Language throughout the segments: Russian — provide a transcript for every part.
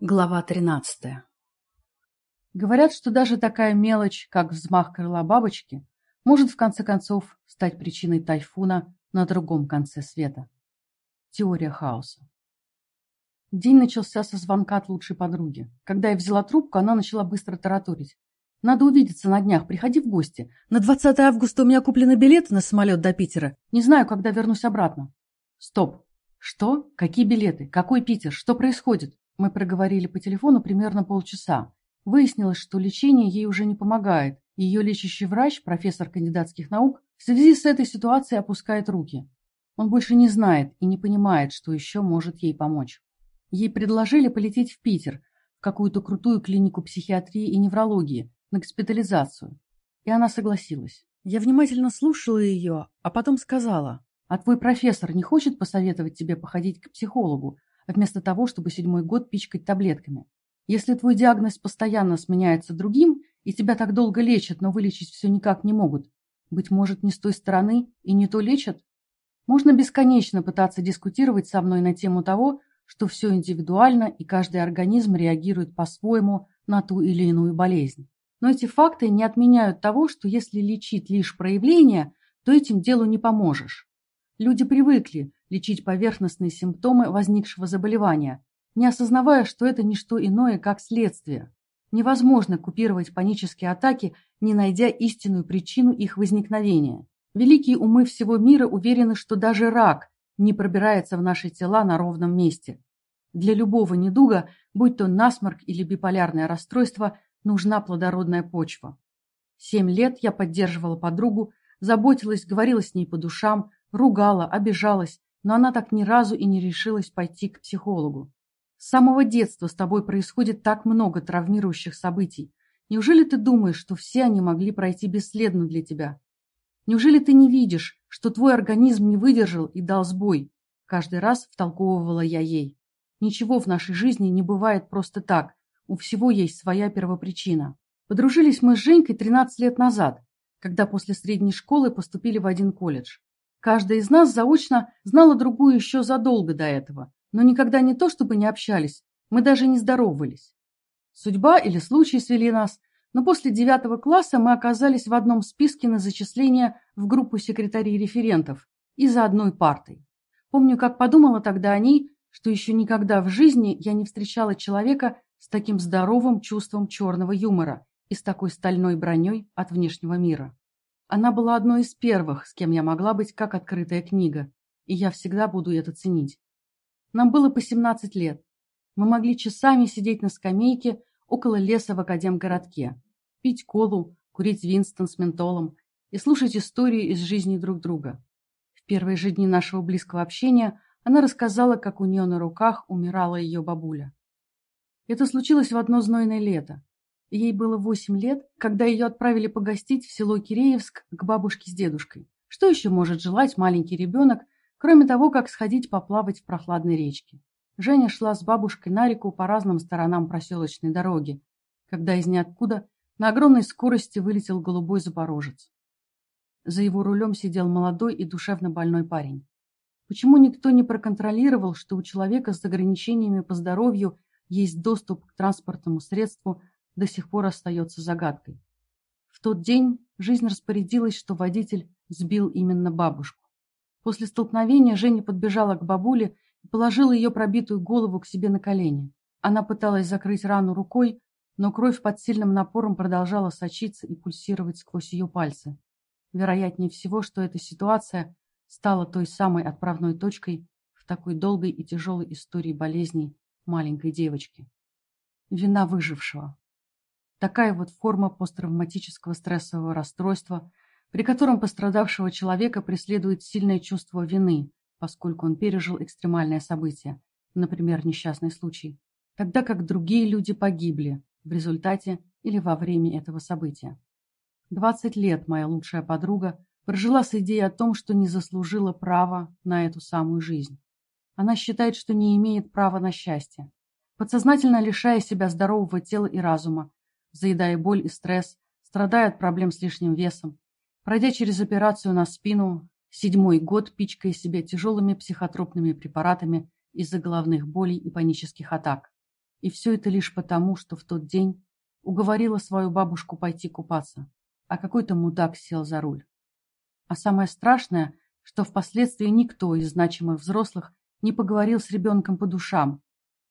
Глава тринадцатая. Говорят, что даже такая мелочь, как взмах крыла бабочки, может в конце концов стать причиной тайфуна на другом конце света. Теория хаоса. День начался со звонка от лучшей подруги. Когда я взяла трубку, она начала быстро тараторить. «Надо увидеться на днях, приходи в гости. На 20 августа у меня куплены билеты на самолет до Питера. Не знаю, когда вернусь обратно». «Стоп! Что? Какие билеты? Какой Питер? Что происходит?» Мы проговорили по телефону примерно полчаса. Выяснилось, что лечение ей уже не помогает. Ее лечащий врач, профессор кандидатских наук, в связи с этой ситуацией опускает руки. Он больше не знает и не понимает, что еще может ей помочь. Ей предложили полететь в Питер, в какую-то крутую клинику психиатрии и неврологии, на госпитализацию. И она согласилась. Я внимательно слушала ее, а потом сказала, «А твой профессор не хочет посоветовать тебе походить к психологу, вместо того, чтобы седьмой год пичкать таблетками. Если твой диагноз постоянно сменяется другим, и тебя так долго лечат, но вылечить все никак не могут, быть может, не с той стороны и не то лечат? Можно бесконечно пытаться дискутировать со мной на тему того, что все индивидуально и каждый организм реагирует по-своему на ту или иную болезнь. Но эти факты не отменяют того, что если лечить лишь проявление, то этим делу не поможешь. Люди привыкли, лечить поверхностные симптомы возникшего заболевания, не осознавая, что это не что иное, как следствие. Невозможно купировать панические атаки, не найдя истинную причину их возникновения. Великие умы всего мира уверены, что даже рак не пробирается в наши тела на ровном месте. Для любого недуга, будь то насморк или биполярное расстройство, нужна плодородная почва. Семь лет я поддерживала подругу, заботилась, говорила с ней по душам, ругала, обижалась, но она так ни разу и не решилась пойти к психологу. С самого детства с тобой происходит так много травмирующих событий. Неужели ты думаешь, что все они могли пройти бесследно для тебя? Неужели ты не видишь, что твой организм не выдержал и дал сбой? Каждый раз втолковывала я ей. Ничего в нашей жизни не бывает просто так. У всего есть своя первопричина. Подружились мы с Женькой 13 лет назад, когда после средней школы поступили в один колледж. Каждая из нас заочно знала другую еще задолго до этого, но никогда не то, чтобы не общались, мы даже не здоровались. Судьба или случай свели нас, но после девятого класса мы оказались в одном списке на зачисление в группу секретарей-референтов и за одной партой. Помню, как подумала тогда о ней, что еще никогда в жизни я не встречала человека с таким здоровым чувством черного юмора и с такой стальной броней от внешнего мира. Она была одной из первых, с кем я могла быть как открытая книга, и я всегда буду это ценить. Нам было по 17 лет. Мы могли часами сидеть на скамейке около леса в Академгородке, пить колу, курить Винстон с ментолом и слушать истории из жизни друг друга. В первые же дни нашего близкого общения она рассказала, как у нее на руках умирала ее бабуля. Это случилось в одно знойное лето. Ей было восемь лет, когда ее отправили погостить в село Киреевск к бабушке с дедушкой. Что еще может желать маленький ребенок, кроме того, как сходить поплавать в прохладной речке? Женя шла с бабушкой на реку по разным сторонам проселочной дороги, когда из ниоткуда на огромной скорости вылетел голубой запорожец. За его рулем сидел молодой и душевно больной парень. Почему никто не проконтролировал, что у человека с ограничениями по здоровью есть доступ к транспортному средству, до сих пор остается загадкой. В тот день жизнь распорядилась, что водитель сбил именно бабушку. После столкновения Женя подбежала к бабуле и положила ее пробитую голову к себе на колени. Она пыталась закрыть рану рукой, но кровь под сильным напором продолжала сочиться и пульсировать сквозь ее пальцы. Вероятнее всего, что эта ситуация стала той самой отправной точкой в такой долгой и тяжелой истории болезней маленькой девочки. Вина выжившего. Такая вот форма посттравматического стрессового расстройства, при котором пострадавшего человека преследует сильное чувство вины, поскольку он пережил экстремальное событие, например, несчастный случай, тогда как другие люди погибли в результате или во время этого события. 20 лет моя лучшая подруга прожила с идеей о том, что не заслужила права на эту самую жизнь. Она считает, что не имеет права на счастье, подсознательно лишая себя здорового тела и разума, заедая боль и стресс, страдая от проблем с лишним весом, пройдя через операцию на спину, седьмой год пичкая себя тяжелыми психотропными препаратами из-за головных болей и панических атак. И все это лишь потому, что в тот день уговорила свою бабушку пойти купаться, а какой-то мудак сел за руль. А самое страшное, что впоследствии никто из значимых взрослых не поговорил с ребенком по душам,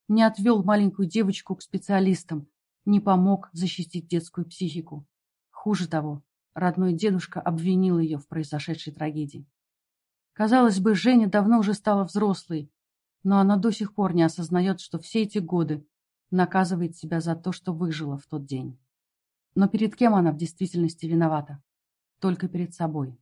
не отвел маленькую девочку к специалистам, не помог защитить детскую психику. Хуже того, родной дедушка обвинил ее в произошедшей трагедии. Казалось бы, Женя давно уже стала взрослой, но она до сих пор не осознает, что все эти годы наказывает себя за то, что выжила в тот день. Но перед кем она в действительности виновата? Только перед собой.